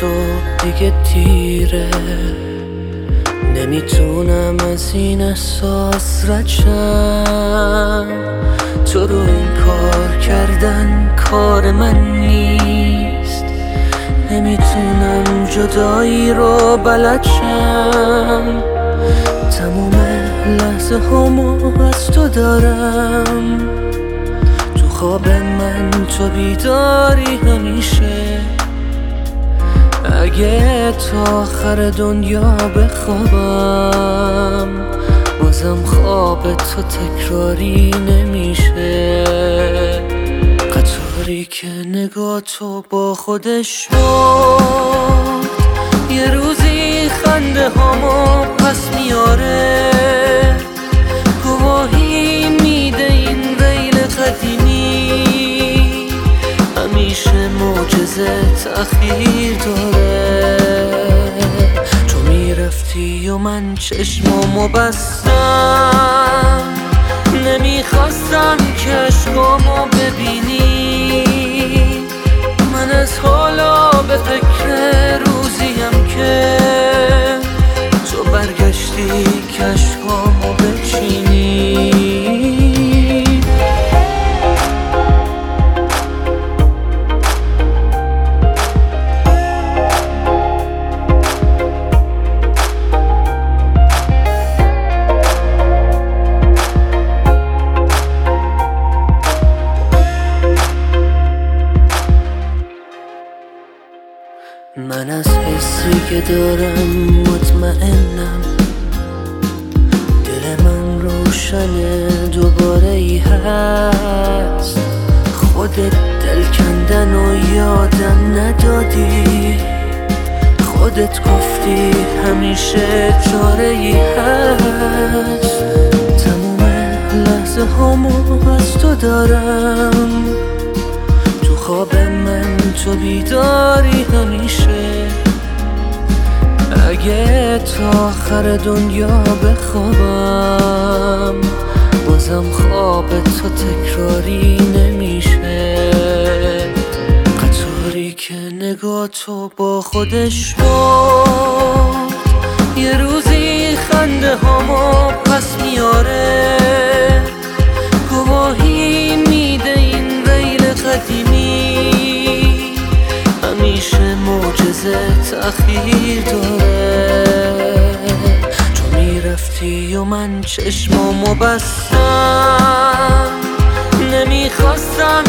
تو دیگه دیره نمی‌تونم از این احساس رچم. تو رو این کار کردن کار من نیست. نمی‌تونم جدایی رو بلدشم تموم لحظه همو از تو دارم. خواب من تو بیداری همیشه. اگه تا آخر دنیا بخوابم بازم خواب تو تکراری نمیشه. قطاری که نگاه تو با خودش برد یه روزی خنده هامو پس میاره. همیشه معجزه تأخیر داره. تو می‌رفتی و من چشمامو بستم. نمی‌خواستم که اشکامو ببینی. من از حالا به فکر روزیم که تو برگشتی که اشکامو بچینی. من از حسی که دارم مطمئنم. دل من روشن دوباره ای هست. خودت دل کندن و یادم ندادی. خودت گفتی همیشه چاره ای هست. تموم لحظه همو از تو دارم. تو خواب من تو بیداری همیشه. اگه تا آخر دنیا بخوابم. بازم خواب تو تکراری نمیشه. قطاری که نگاه تو با خودش برد. یه روزی خنده هامو پس میاره. گواهی میده این ریل قدیمی. همیشه معجزه تأخیر داره. می‌رفتی و من چشمامو بستم. نمی‌خواستم